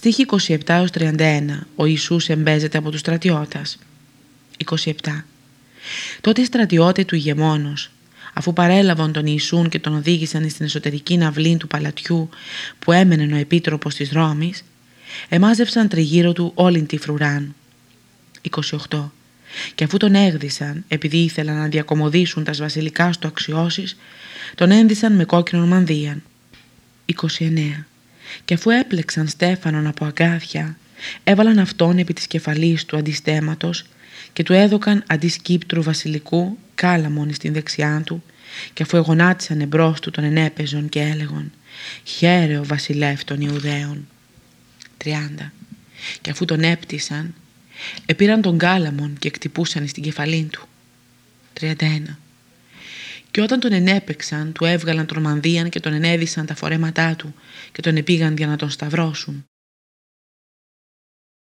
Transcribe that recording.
Στίχη 27-31 Ο Ιησούς εμπέζεται από τους στρατιώτας 27 Τότε οι στρατιώτες του ηγεμόνος αφού παρέλαβαν τον Ιησούν και τον οδήγησαν στην εσωτερική ναυλή του παλατιού που έμενε ο επίτροπος της Ρώμης εμάζευσαν τριγύρω του όλην τη φρουράν. 28 και αφού τον έγδισαν επειδή ήθελαν να διακομωδήσουν τα βασιλικά του αξιώσεις τον ένδυσαν με κόκκινο μανδύαν. 29 και αφού έπλεξαν Στέφανον από αγκάθια, έβαλαν αυτόν επί της κεφαλής του αντιστέματος και του έδωκαν αντί σκύπτρου βασιλικού κάλαμον στην δεξιά του και αφού εγωνάτισαν εμπρός του τον ενέπεζον και έλεγον «Χαίρε ο βασιλεύς των Ιουδαίων». 30. Και αφού τον έπτυσαν, επήραν τον κάλαμον και εκτυπούσαν στην κεφαλή του. 31. Και όταν τον ενέπεξαν, του έβγαλαν τον μανδύαν και τον ενέδισαν τα φορέματά του και τον επήγαν για να τον σταυρώσουν.